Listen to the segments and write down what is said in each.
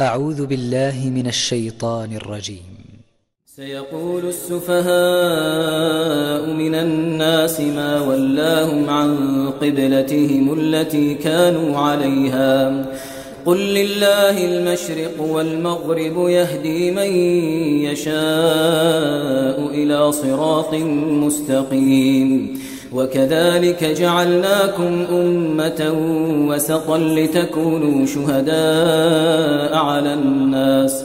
أعوذ بالله من الشيطان الرجيم. سيقول السفهاء من الناس ما ولاهم عن قبلتهم التي كانوا عليها. قل لله المشرق والمغرب يهدي من يشاء إلى صراط مستقيم. وكذلك جعلناكم أمة وسطا لتكونوا شهداء على الناس.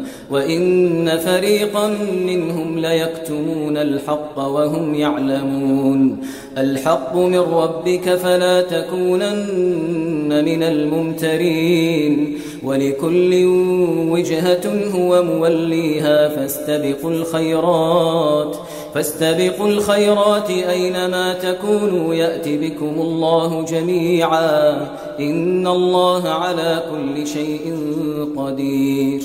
وإن فريقا منهم ليكتمون الحق وهم يعلمون. الحق من ربك فلا تكونن من الممترين. ولكل وجهة هو موليها فاستبقوا الخيرات. فاستبقوا الخيرات أينما تكونوا يأت بكم الله جميعا. إن الله على كل شيء قدير.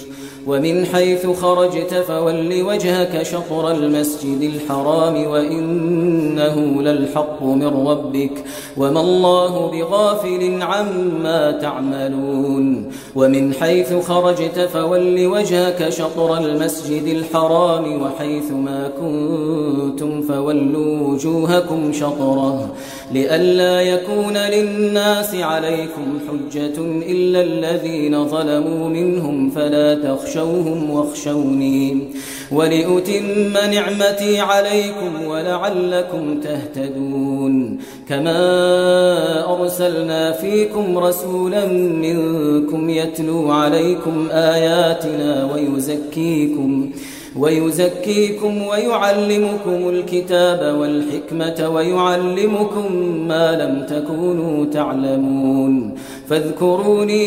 ومن حيث خرجت فول وجهك شطر المسجد الحرام وإنه للحق من ربك وما الله بغافل عما تعملون ومن حيث خرجت فول وجهك شطر المسجد الحرام وحيث ما كنتم فولوا وجوهكم شطره لئلا يكون للناس عليكم حجة إلا الذين ظلموا منهم فلا تخشوهم واخشوني. ولأتم نعمتي عليكم ولعلكم تهتدون. كما أرسلنا فيكم رسولا منكم يتلو عليكم آياتنا ويزكيكم ويزكيكم ويعلمكم الكتاب والحكمة ويعلمكم ما لم تكونوا تعلمون. فاذكروني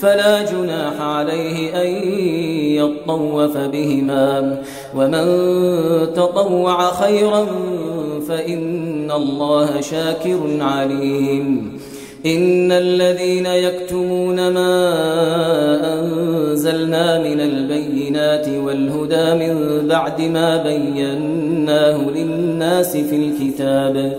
فلا جناح عليه أن يطوف بهما. ومن تطوع خيرا فإن الله شاكر عليم. إن الذين يكتمون ما أنزلنا من البينات والهدى من بعد ما بيناه للناس في الكتاب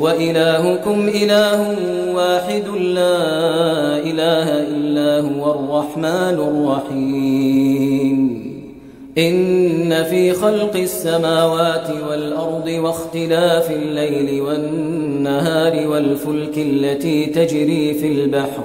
وإلهكم إله واحد لا إله إلا هو الرحمن الرحيم. إن في خلق السماوات والأرض واختلاف الليل والنهار والفلك التي تجري في البحر.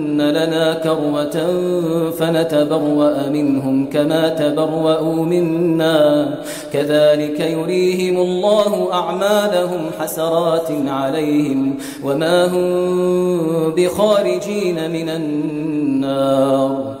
لنا كروة فنتبرأ منهم كما تبرأوا منا. كذلك يريهم الله أعمالهم حسرات عليهم وما هم بخارجين من النار.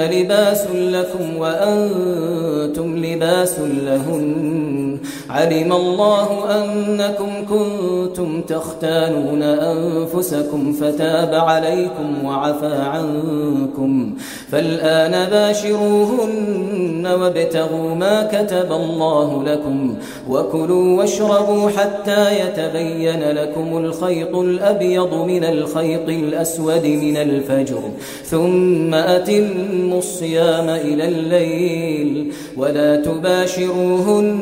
لباس لكم وأنتم لباس لهن. علم الله أنكم كنتم تختانون أنفسكم فتاب عليكم وعفى عنكم فالآن باشروهن وابتغوا ما كتب الله لكم وكلوا واشربوا حتى يتبين لكم الخيط الأبيض من الخيط الأسود من الفجر ثم أتموا الصيام إلى الليل ولا تباشروهن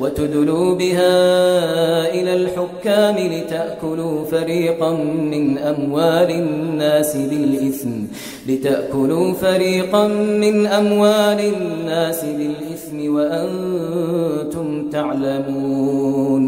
وتدلوا بها إلى الحكام لتأكلوا فريقا من أموال الناس بالإثم لتأكلوا فريقا من أموال الناس بالإثم وأنتم تعلمون.